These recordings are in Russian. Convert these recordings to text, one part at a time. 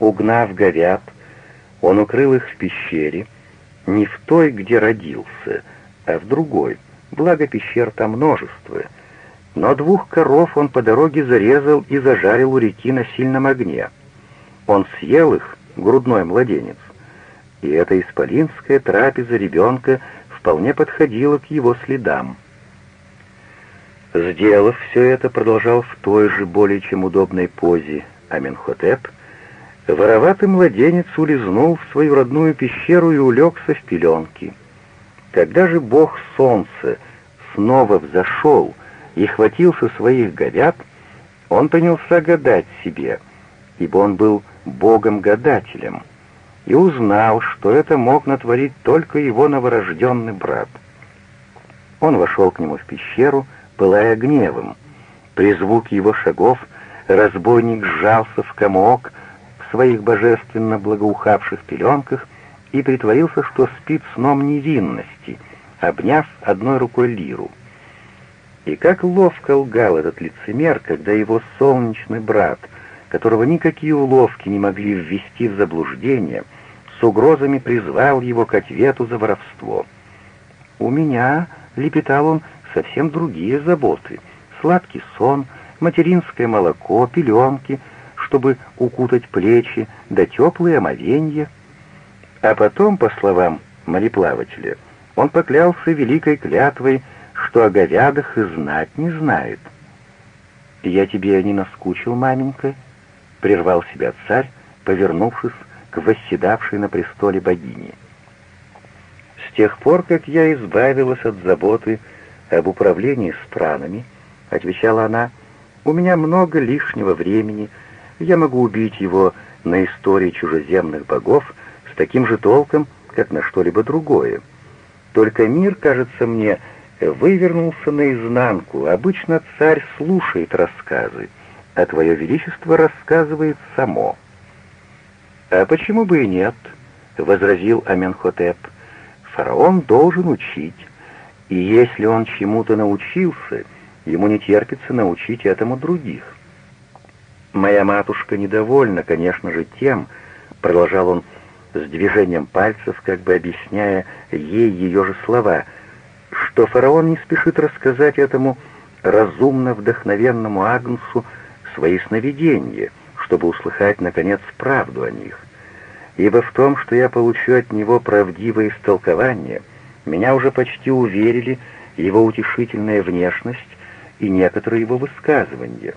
Угнав говяд, он укрыл их в пещере, не в той, где родился, а в другой, благо пещер там множество. Но двух коров он по дороге зарезал и зажарил у реки на сильном огне. Он съел их, грудной младенец, и эта исполинская трапеза ребенка вполне подходила к его следам. Сделав все это, продолжал в той же более чем удобной позе Аменхотеп, вороватый младенец улизнул в свою родную пещеру и улегся в пеленки. Когда же бог солнца снова взошел и хватился своих говяд, он принялся гадать себе, ибо он был богом-гадателем, и узнал, что это мог натворить только его новорожденный брат. Он вошел к нему в пещеру, пылая гневом. При звуке его шагов разбойник сжался в комок своих божественно благоухавших пеленках и притворился, что спит сном невинности, обняв одной рукой лиру. И как ловко лгал этот лицемер, когда его солнечный брат, которого никакие уловки не могли ввести в заблуждение, с угрозами призвал его к ответу за воровство. «У меня», — лепетал он, — «совсем другие заботы. Сладкий сон, материнское молоко, пеленки, чтобы укутать плечи, да теплые омовенья». А потом, по словам мореплавателя, он поклялся великой клятвой, что о говядах и знать не знает. «Я тебе не наскучил, маменька?» — прервал себя царь, повернувшись к восседавшей на престоле богине. «С тех пор, как я избавилась от заботы об управлении странами, — отвечала она, — у меня много лишнего времени, я могу убить его на истории чужеземных богов с таким же толком, как на что-либо другое. Только мир, кажется мне, вывернулся наизнанку. Обычно царь слушает рассказы, а твое величество рассказывает само. «А почему бы и нет?» — возразил Аменхотеп. «Фараон должен учить, и если он чему-то научился, ему не терпится научить этому других». «Моя матушка недовольна, конечно же, тем», — продолжал он с движением пальцев, как бы объясняя ей ее же слова, что фараон не спешит рассказать этому разумно вдохновенному Агнцу свои сновидения — чтобы услыхать, наконец, правду о них. Ибо в том, что я получу от него правдивое истолкование, меня уже почти уверили его утешительная внешность и некоторые его высказывания.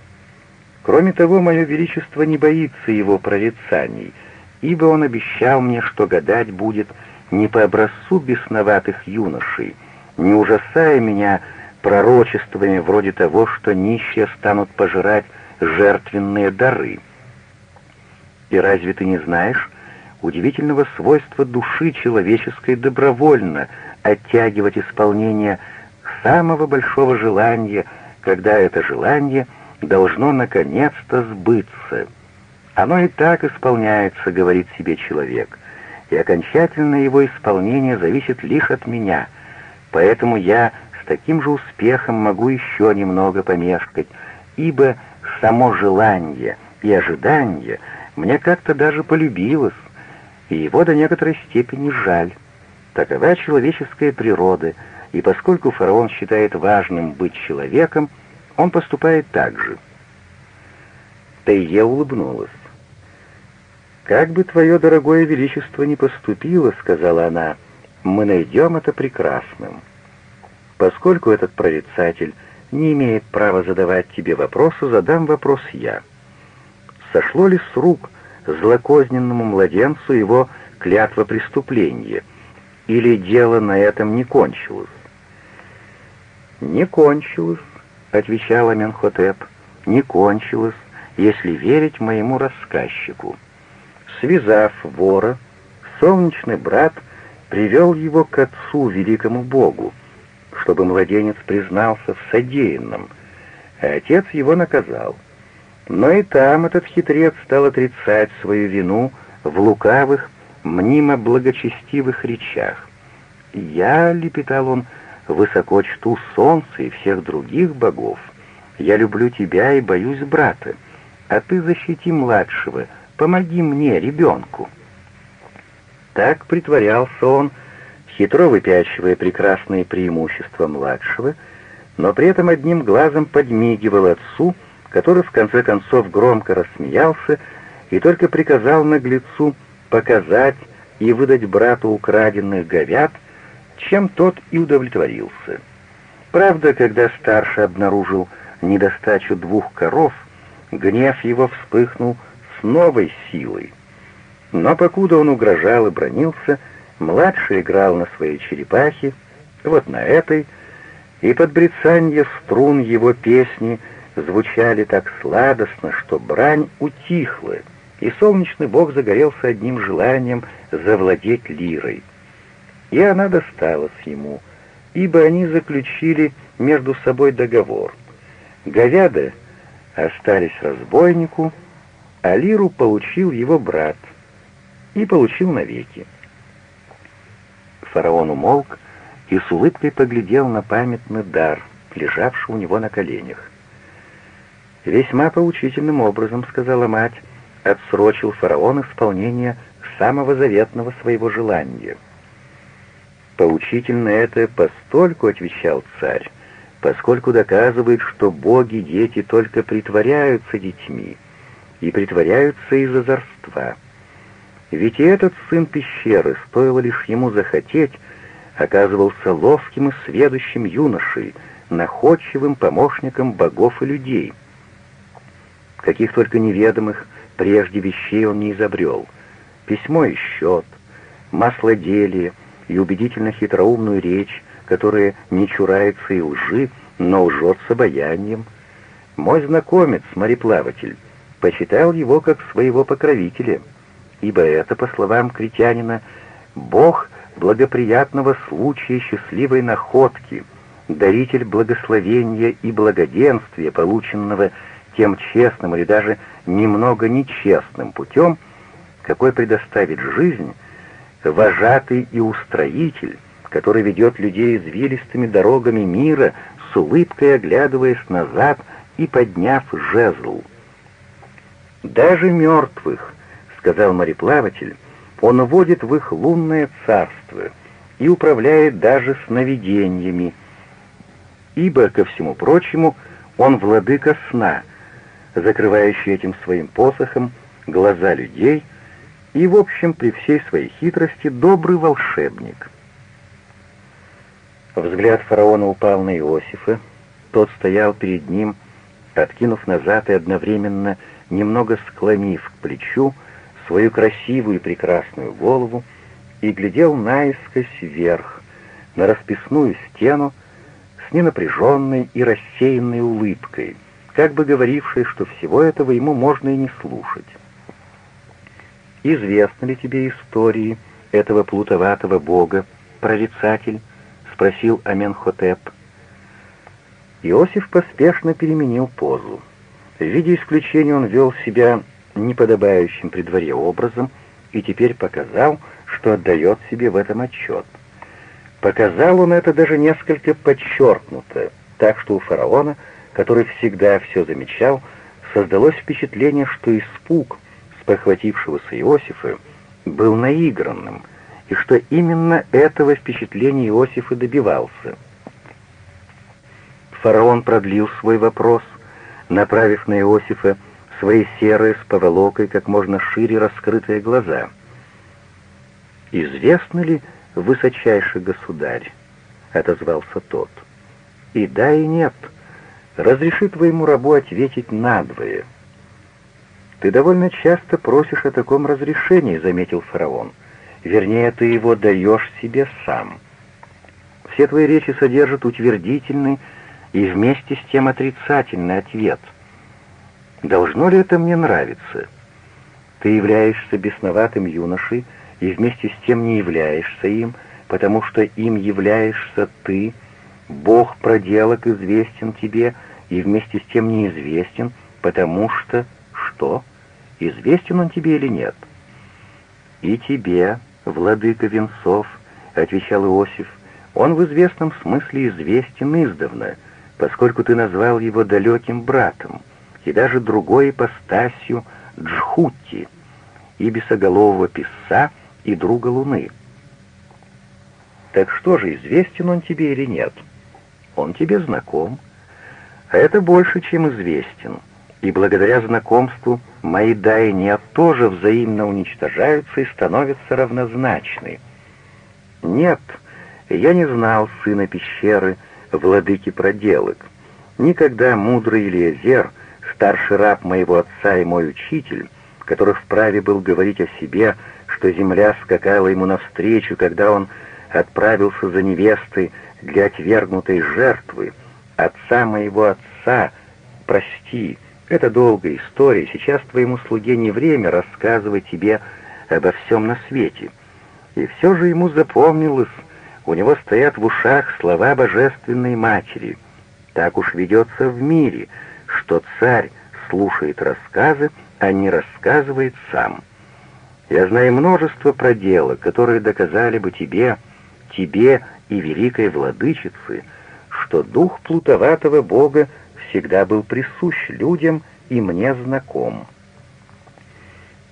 Кроме того, мое величество не боится его прорицаний, ибо он обещал мне, что гадать будет не по образцу бесноватых юношей, не ужасая меня пророчествами вроде того, что нищие станут пожирать жертвенные дары. И разве ты не знаешь удивительного свойства души человеческой добровольно оттягивать исполнение самого большого желания, когда это желание должно наконец-то сбыться? Оно и так исполняется, говорит себе человек, и окончательное его исполнение зависит лишь от меня, поэтому я с таким же успехом могу еще немного помешкать, ибо само желание и ожидание — мне как-то даже полюбилось, и его до некоторой степени жаль. Такова человеческая природа, и поскольку фараон считает важным быть человеком, он поступает так же. Тайе улыбнулась. «Как бы твое дорогое величество ни поступило, — сказала она, — мы найдем это прекрасным. Поскольку этот прорицатель не имеет права задавать тебе вопросы, задам вопрос я» сошло ли с рук злокозненному младенцу его клятва преступления, или дело на этом не кончилось? «Не кончилось», — отвечал Аменхотеп, — «не кончилось, если верить моему рассказчику». Связав вора, солнечный брат привел его к отцу, великому богу, чтобы младенец признался в содеянном, а отец его наказал — но и там этот хитрец стал отрицать свою вину в лукавых, мнимо благочестивых речах. «Я, — лепетал он, — высоко чту солнце и всех других богов. Я люблю тебя и боюсь брата, а ты защити младшего, помоги мне, ребенку». Так притворялся он, хитро выпячивая прекрасные преимущества младшего, но при этом одним глазом подмигивал отцу, который в конце концов громко рассмеялся и только приказал наглецу показать и выдать брату украденных говяд, чем тот и удовлетворился. Правда, когда старший обнаружил недостачу двух коров, гнев его вспыхнул с новой силой. Но покуда он угрожал и бронился, младший играл на своей черепахе, вот на этой, и под брецанье струн его песни звучали так сладостно, что брань утихла, и солнечный бог загорелся одним желанием завладеть лирой. И она досталась ему, ибо они заключили между собой договор. Говяда остались разбойнику, а лиру получил его брат и получил навеки. Фараон умолк и с улыбкой поглядел на памятный дар, лежавший у него на коленях. «Весьма поучительным образом, — сказала мать, — отсрочил фараон исполнение самого заветного своего желания. Поучительно это постольку, — отвечал царь, — поскольку доказывает, что боги-дети только притворяются детьми, и притворяются из озорства. Ведь и этот сын пещеры, стоило лишь ему захотеть, оказывался ловким и сведущим юношей, находчивым помощником богов и людей. Каких только неведомых прежде вещей он не изобрел. Письмо и счет, маслоделие и убедительно хитроумную речь, которая не чурается и лжи, но лжет с обаянием. Мой знакомец, мореплаватель, почитал его как своего покровителя, ибо это, по словам критянина, бог благоприятного случая счастливой находки, даритель благословения и благоденствия, полученного тем честным или даже немного нечестным путем, какой предоставит жизнь, вожатый и устроитель, который ведет людей извилистыми дорогами мира, с улыбкой оглядываясь назад и подняв жезл. «Даже мертвых», — сказал мореплаватель, — «он вводит в их лунное царство и управляет даже сновидениями, ибо, ко всему прочему, он владыка сна, закрывающий этим своим посохом глаза людей и, в общем, при всей своей хитрости, добрый волшебник». Взгляд фараона упал на Иосифа, тот стоял перед ним, откинув назад и одновременно немного склонив к плечу свою красивую и прекрасную голову, и глядел наискось вверх, на расписную стену, с ненапряженной и рассеянной улыбкой, как бы говорившей, что всего этого ему можно и не слушать. «Известны ли тебе истории этого плутоватого бога, прорицатель?» — спросил Аменхотеп. Иосиф поспешно переменил позу. В виде исключения он вел себя неподобающим при дворе образом и теперь показал, что отдает себе в этом отчет. Показал он это даже несколько подчеркнуто, так что у фараона, который всегда все замечал, создалось впечатление, что испуг спохватившегося Иосифа был наигранным, и что именно этого впечатления Иосиф и добивался. Фараон продлил свой вопрос — направив на Иосифа свои серые с поволокой как можно шире раскрытые глаза. «Известно ли, высочайший государь?» — отозвался тот. «И да, и нет. Разреши твоему рабу ответить надвое». «Ты довольно часто просишь о таком разрешении», — заметил фараон. «Вернее, ты его даешь себе сам. Все твои речи содержат утвердительный и вместе с тем отрицательный ответ. Должно ли это мне нравиться? Ты являешься бесноватым юношей и вместе с тем не являешься им, потому что им являешься ты, Бог проделок известен тебе и вместе с тем неизвестен, потому что... Что? Известен он тебе или нет? И тебе, владыка венцов, — отвечал Иосиф, — он в известном смысле известен издавна — поскольку ты назвал его далеким братом и даже другой ипостасью Джхути, и бесоголового писца, и друга Луны. Так что же, известен он тебе или нет? Он тебе знаком. А это больше, чем известен. И благодаря знакомству мои да и нет тоже взаимно уничтожаются и становятся равнозначны. Нет, я не знал сына пещеры, владыки проделок. Никогда мудрый Илиезер, старший раб моего отца и мой учитель, который вправе был говорить о себе, что земля скакала ему навстречу, когда он отправился за невестой для отвергнутой жертвы, отца моего отца, прости, это долгая история, сейчас твоему слуге не время рассказывать тебе обо всем на свете. И все же ему запомнилось, у него стоят в ушах слова божественной матери. Так уж ведется в мире, что царь слушает рассказы, а не рассказывает сам. Я знаю множество проделок, которые доказали бы тебе, тебе и великой владычице, что дух плутоватого бога всегда был присущ людям и мне знаком.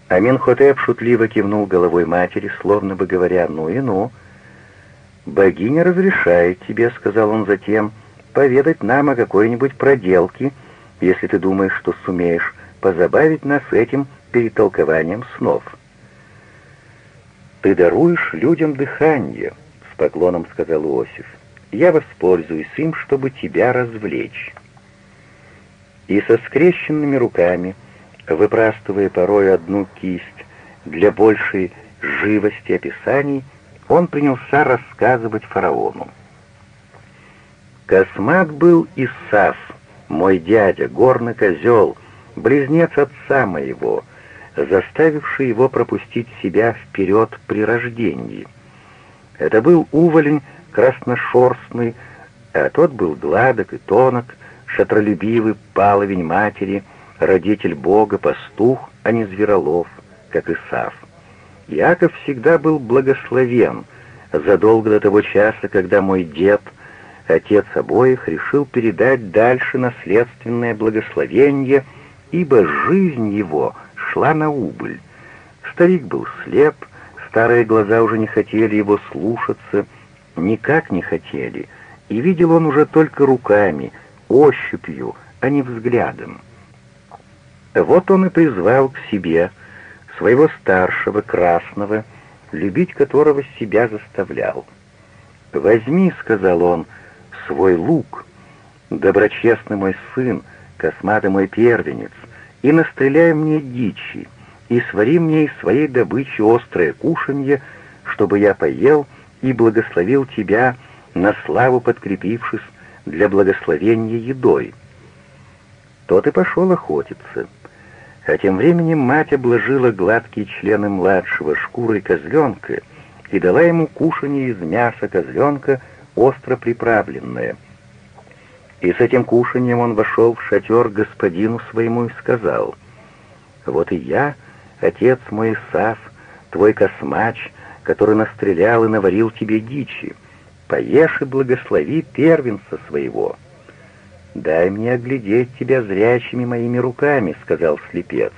Аминхотеп шутливо кивнул головой матери, словно бы говоря «ну и ну». «Богиня разрешает тебе», — сказал он затем, — «поведать нам о какой-нибудь проделке, если ты думаешь, что сумеешь позабавить нас этим перетолкованием снов». «Ты даруешь людям дыхание», — с поклоном сказал Иосиф. «Я воспользуюсь им, чтобы тебя развлечь» и со скрещенными руками, выпрастывая порой одну кисть для большей живости описаний, он принялся рассказывать фараону. Космат был Исаф, мой дядя, горный козел, близнец отца моего, заставивший его пропустить себя вперед при рождении. Это был уволень красношерстный, а тот был гладок и тонок, шатролюбивый паловень матери, родитель Бога, пастух, а не зверолов, как Исав. Иаков всегда был благословен, задолго до того часа, когда мой дед, отец обоих, решил передать дальше наследственное благословение, ибо жизнь его шла на убыль. Старик был слеп, старые глаза уже не хотели его слушаться, никак не хотели, и видел он уже только руками — ощупью, а не взглядом. Вот он и призвал к себе своего старшего, красного, любить которого себя заставлял. «Возьми», — сказал он, — «свой лук, доброчестный мой сын, косматый мой первенец, и настреляй мне дичи, и свари мне из своей добычи острое кушанье, чтобы я поел и благословил тебя, на славу подкрепившись для благословения едой. Тот и пошел охотиться. А тем временем мать обложила гладкие члены младшего шкурой козленка и дала ему кушанье из мяса козленка, остро приправленное. И с этим кушанием он вошел в шатер господину своему и сказал, «Вот и я, отец мой Исаф, твой космач, который настрелял и наварил тебе дичи, Поешь и благослови первенца своего». «Дай мне оглядеть тебя зрячими моими руками», — сказал слепец.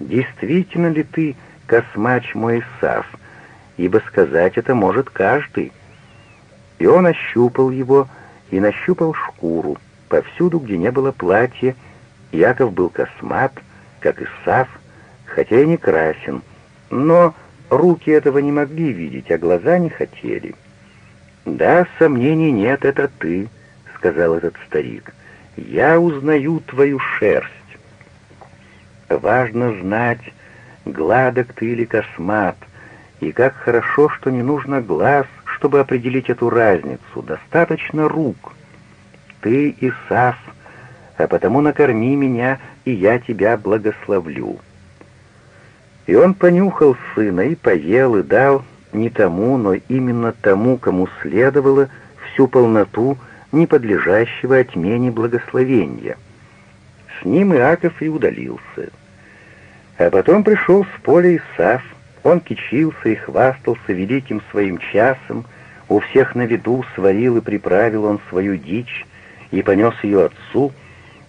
«Действительно ли ты космач мой Исав? Ибо сказать это может каждый». И он ощупал его и нащупал шкуру. Повсюду, где не было платья, Яков был космат, как Исав, хотя и не красен. Но руки этого не могли видеть, а глаза не хотели. «Да, сомнений нет, это ты», — сказал этот старик. «Я узнаю твою шерсть». «Важно знать, гладок ты или космат, и как хорошо, что не нужно глаз, чтобы определить эту разницу, достаточно рук. Ты Исаф, а потому накорми меня, и я тебя благословлю». И он понюхал сына и поел, и дал не тому, но именно тому, кому следовало всю полноту неподлежащего отмене благословения. С ним Иаков и удалился. А потом пришел с поля Исаф, он кичился и хвастался великим своим часом, у всех на виду сварил и приправил он свою дичь и понес ее отцу,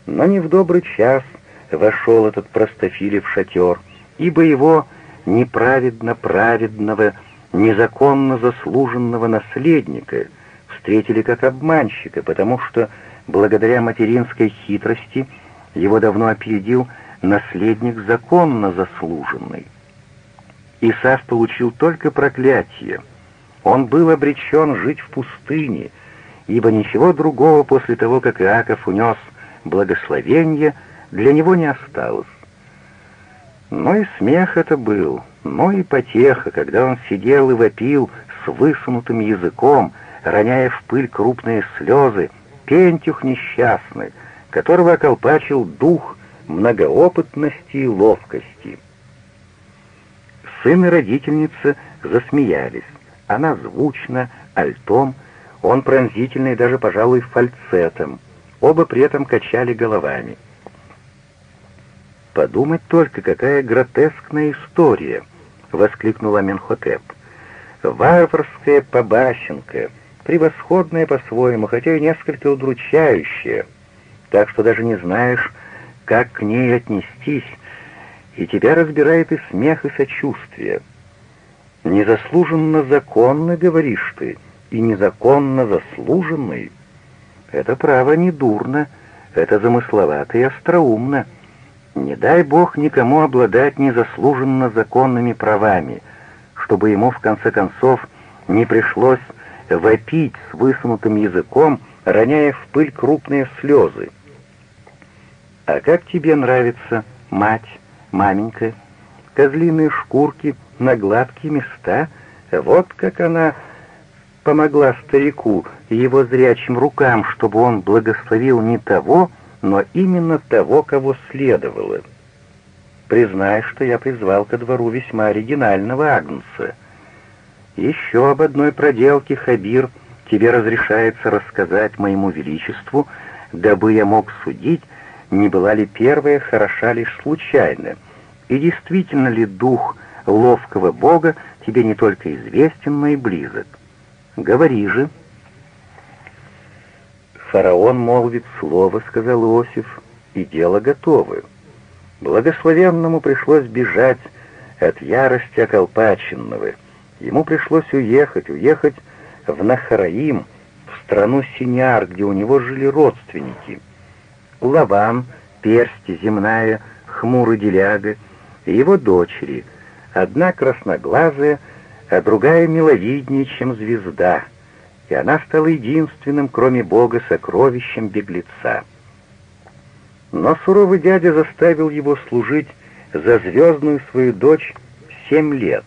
но не в добрый час вошел этот простофилий в шатер, ибо его неправедно праведного, незаконно заслуженного наследника встретили как обманщика, потому что благодаря материнской хитрости его давно опередил наследник законно заслуженный. Исав получил только проклятие. Он был обречен жить в пустыне, ибо ничего другого после того, как Иаков унес благословение, для него не осталось. Но и смех это был, но и потеха, когда он сидел и вопил с высунутым языком, роняя в пыль крупные слезы, пентюх несчастный, которого околпачил дух многоопытности и ловкости. Сын и родительница засмеялись. Она звучно, альтом, он пронзительный даже, пожалуй, фальцетом. Оба при этом качали головами. «Подумать только, какая гротескная история!» — воскликнула Менхотеп. «Варварская побащенка, превосходная по-своему, хотя и несколько удручающая, так что даже не знаешь, как к ней отнестись, и тебя разбирает и смех, и сочувствие. Незаслуженно законно, говоришь ты, и незаконно заслуженный. Это право не дурно, это замысловато и остроумно. Не дай Бог никому обладать незаслуженно законными правами, чтобы ему в конце концов не пришлось вопить с высунутым языком, роняя в пыль крупные слезы. «А как тебе нравится, мать, маменька? Козлиные шкурки на гладкие места? Вот как она помогла старику и его зрячим рукам, чтобы он благословил не того, но именно того, кого следовало. Признай, что я призвал ко двору весьма оригинального Агнца. Еще об одной проделке, Хабир, тебе разрешается рассказать моему величеству, дабы я мог судить, не была ли первая хороша лишь случайно, и действительно ли дух ловкого бога тебе не только известен, но и близок. Говори же. Фараон молвит слово, сказал Иосиф, и дело готово. Благословенному пришлось бежать от ярости околпаченного. Ему пришлось уехать, уехать в Нахараим, в страну Синяр, где у него жили родственники — Лаван, Персти, Земная, Хмурый Деляга и его дочери, одна красноглазая, а другая миловиднее, чем звезда, и она стала единственным, кроме Бога, сокровищем беглеца. Но суровый дядя заставил его служить за звездную свою дочь семь лет,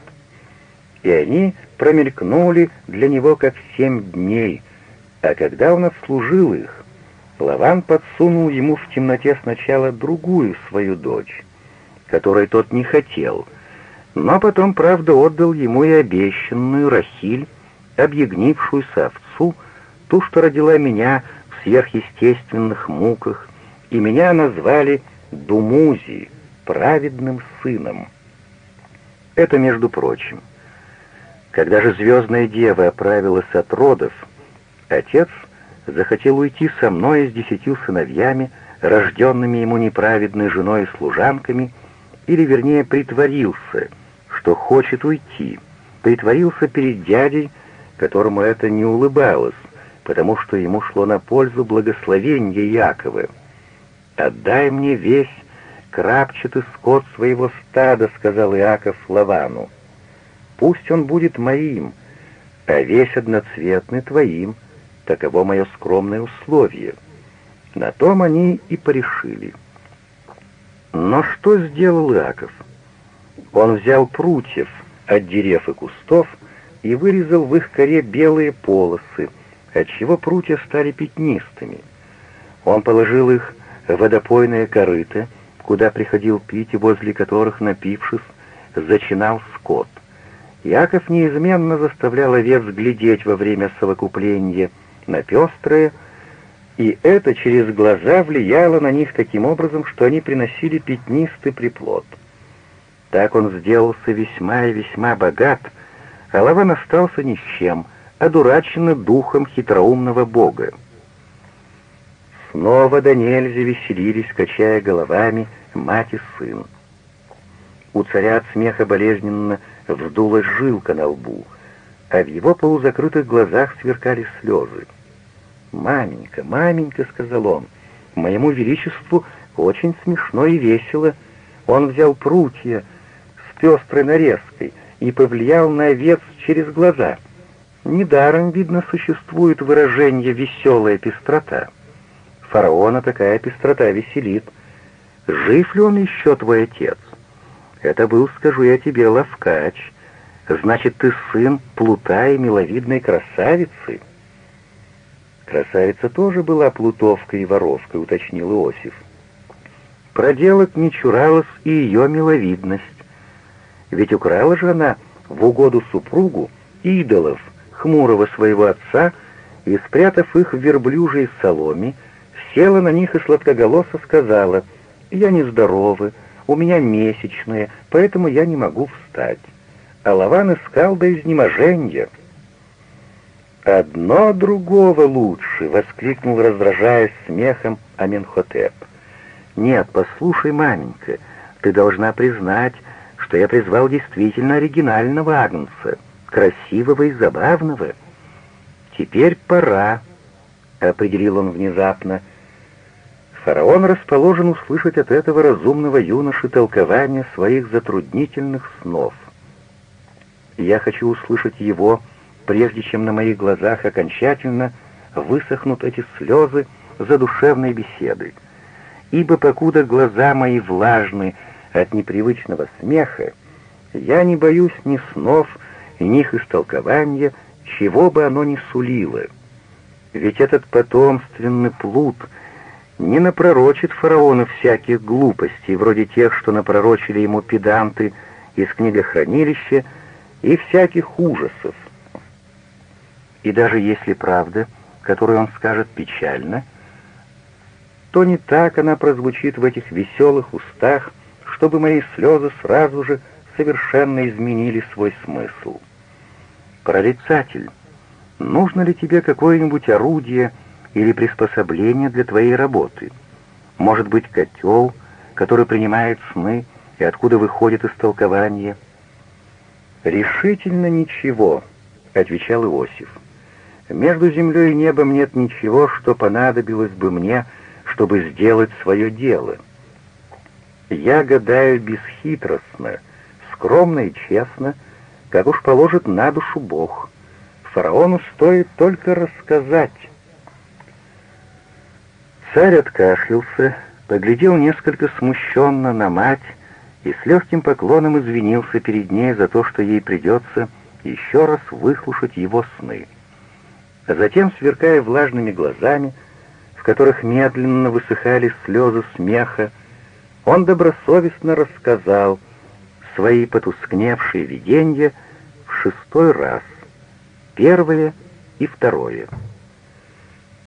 и они промелькнули для него как семь дней, а когда он отслужил их, Лаван подсунул ему в темноте сначала другую свою дочь, которой тот не хотел, но потом, правда, отдал ему и обещанную Рахиль, объягнившуюся овцу, ту, что родила меня в сверхъестественных муках, и меня назвали Думузи, праведным сыном. Это между прочим. Когда же звездная дева оправилась от родов, отец — захотел уйти со мной с десятью сыновьями, рожденными ему неправедной женой и служанками, или, вернее, притворился, что хочет уйти, притворился перед дядей, которому это не улыбалось, потому что ему шло на пользу благословение Якова. «Отдай мне весь крапчатый скот своего стада», — сказал Иаков Лавану. «Пусть он будет моим, а весь одноцветный твоим», — Таково мое скромное условие. На том они и порешили. Но что сделал Иаков? Он взял прутьев от дерев и кустов и вырезал в их коре белые полосы, отчего прутья стали пятнистыми. Он положил их в водопойное корыто, куда приходил пить и возле которых, напившись, зачинал скот. Яков неизменно заставлял овец глядеть во время совокупления — на пестрые, и это через глаза влияло на них таким образом, что они приносили пятнистый приплод. Так он сделался весьма и весьма богат, а Лаван остался ни с чем, одураченный духом хитроумного бога. Снова до нельзя веселились, качая головами, мать и сын. У царя от смеха болезненно вздулась жилка на лбу, а в его полузакрытых глазах сверкали слезы. «Маменька, маменька», — сказал он, — «моему величеству очень смешно и весело». Он взял прутья с пестрой нарезкой и повлиял на овец через глаза. Недаром, видно, существует выражение «веселая пестрота». Фараона такая пестрота веселит. Жив ли он еще, твой отец? Это был, скажу я тебе, ловкач. Значит, ты сын плута и миловидной красавицы. Красавица тоже была плутовкой и воровкой, уточнил Иосиф. Проделок не чуралась и ее миловидность. Ведь украла же она в угоду супругу идолов, хмурого своего отца, и, спрятав их в верблюжьей соломе, села на них и сладкоголосо сказала, «Я нездорова, у меня месячные, поэтому я не могу встать». А Лаван искал до изнеможения. «Одно другого лучше!» — воскликнул, раздражаясь смехом Аменхотеп. «Нет, послушай, маменька, ты должна признать, что я призвал действительно оригинального Агнца, красивого и забавного. Теперь пора», — определил он внезапно, — Фараон расположен услышать от этого разумного юноши толкование своих затруднительных снов. Я хочу услышать его, прежде чем на моих глазах окончательно высохнут эти слезы задушевной беседы. Ибо покуда глаза мои влажны от непривычного смеха, я не боюсь ни снов, ни их истолкования, чего бы оно ни сулило. Ведь этот потомственный плут — не напророчит фараону всяких глупостей, вроде тех, что напророчили ему педанты из книгохранилища, и всяких ужасов. И даже если правда, которую он скажет печально, то не так она прозвучит в этих веселых устах, чтобы мои слезы сразу же совершенно изменили свой смысл. Прорицатель, нужно ли тебе какое-нибудь орудие, или приспособление для твоей работы. Может быть, котел, который принимает сны и откуда выходит истолкование. «Решительно ничего», — отвечал Иосиф. «Между землей и небом нет ничего, что понадобилось бы мне, чтобы сделать свое дело. Я гадаю бесхитростно, скромно и честно, как уж положит на душу Бог. Фараону стоит только рассказать, Царь откашлялся, поглядел несколько смущенно на мать и с легким поклоном извинился перед ней за то, что ей придется еще раз выслушать его сны. А затем, сверкая влажными глазами, в которых медленно высыхали слезы смеха, он добросовестно рассказал свои потускневшие видения в шестой раз, первое и второе —